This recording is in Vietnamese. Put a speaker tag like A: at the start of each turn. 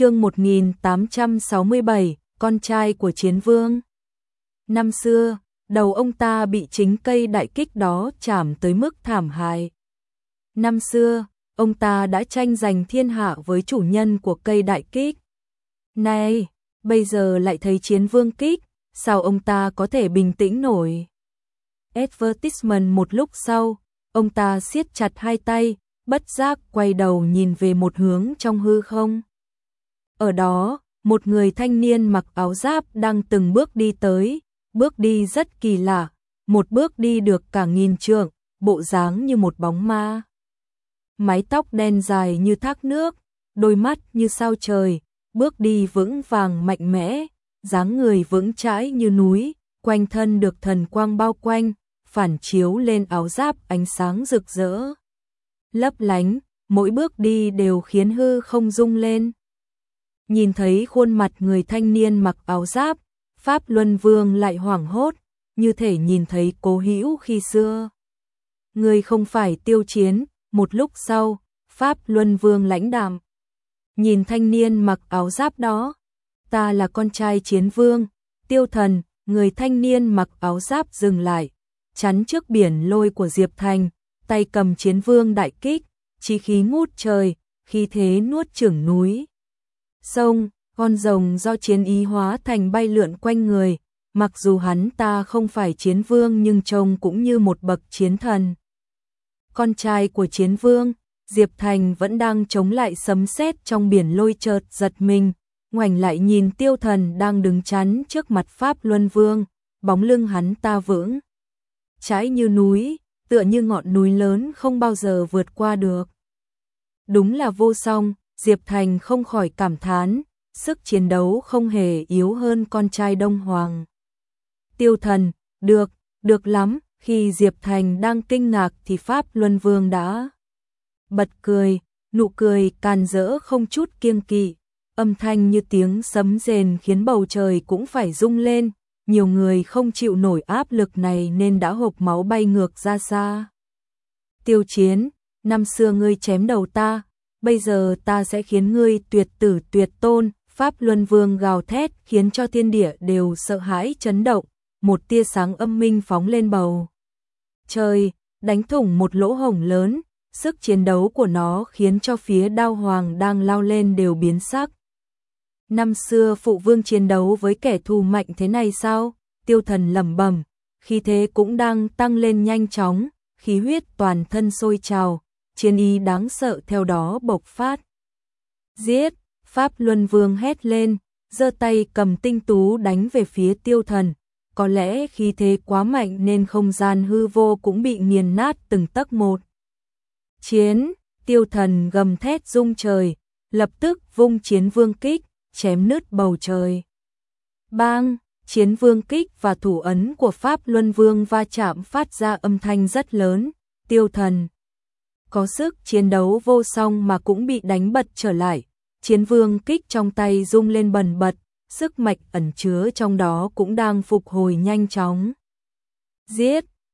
A: chương 1867, con trai của chiến vương. Năm xưa, đầu ông ta bị chính cây đại kích đó chạm tới mức thảm hại. Năm xưa, ông ta đã tranh giành thiên hạ với chủ nhân của cây đại kích. Này, bây giờ lại thấy chiến vương kích, sao ông ta có thể bình tĩnh nổi? Advertisement một lúc sau, ông ta siết chặt hai tay, bất giác quay đầu nhìn về một hướng trong hư không. Ở đó, một người thanh niên mặc áo giáp đang từng bước đi tới, bước đi rất kỳ lạ, một bước đi được cả nghìn trượng, bộ dáng như một bóng ma. Mái tóc đen dài như thác nước, đôi mắt như sao trời, bước đi vững vàng mạnh mẽ, dáng người vững chãi như núi, quanh thân được thần quang bao quanh, phản chiếu lên áo giáp ánh sáng rực rỡ. Lấp lánh, mỗi bước đi đều khiến hư không rung lên. Nhìn thấy khuôn mặt người thanh niên mặc áo giáp, Pháp Luân Vương lại hoảng hốt, như thể nhìn thấy cố hữu khi xưa. Người không phải tiêu chiến, một lúc sau, Pháp Luân Vương lãnh đạm. Nhìn thanh niên mặc áo giáp đó, ta là con trai chiến vương, tiêu thần, người thanh niên mặc áo giáp dừng lại, chắn trước biển lôi của Diệp Thành, tay cầm chiến vương đại kích, chi khí ngút trời, khí thế nuốt chửng núi. Sông, con rồng do chiến ý hóa thành bay lượn quanh người, mặc dù hắn ta không phải chiến vương nhưng trông cũng như một bậc chiến thần. Con trai của chiến vương, Diệp Thành vẫn đang chống lại sấm sét trong biển lôi chợt giật mình, ngoảnh lại nhìn tiêu thần đang đứng chắn trước mặt Pháp Luân Vương, bóng lưng hắn ta vững. Trái như núi, tựa như ngọn núi lớn không bao giờ vượt qua được. Đúng là vô song, Diệp Thành không khỏi cảm thán, sức chiến đấu không hề yếu hơn con trai Đông Hoàng. Tiêu thần, được, được lắm, khi Diệp Thành đang kinh ngạc thì Pháp Luân Vương đã bật cười, nụ cười càn rỡ không chút kiêng kỵ, âm thanh như tiếng sấm rền khiến bầu trời cũng phải rung lên, nhiều người không chịu nổi áp lực này nên đã hộp máu bay ngược ra xa. Tiêu chiến, năm xưa ngươi chém đầu ta, bây giờ ta sẽ khiến ngươi tuyệt tử tuyệt tôn, Pháp Luân Vương gào thét khiến cho thiên địa đều sợ hãi chấn động, một tia sáng âm minh phóng lên bầu. Trời, đánh thủng một lỗ hổng lớn, sức chiến đấu của nó khiến cho phía đao hoàng đang lao lên đều biến sắc. Năm xưa phụ vương chiến đấu với kẻ thù mạnh thế này sao? Tiêu thần lẩm bẩm, khí thế cũng đang tăng lên nhanh chóng, khí huyết toàn thân sôi trào, chiến ý đáng sợ theo đó bộc phát. Giết, Pháp Luân Vương hét lên, giơ tay cầm tinh tú đánh về phía tiêu thần. Có lẽ khi thế quá mạnh nên không gian hư vô cũng bị nghiền nát từng tấc một. Chiến, tiêu thần gầm thét rung trời, lập tức vung chiến vương kích, chém nứt bầu trời. Bang, chiến vương kích và thủ ấn của Pháp Luân Vương va chạm phát ra âm thanh rất lớn, tiêu thần. Có sức chiến đấu vô song mà cũng bị đánh bật trở lại, chiến vương kích trong tay rung lên bần bật, sức mạch ẩn chứa trong đó cũng đang phục hồi nhanh chóng. Giết,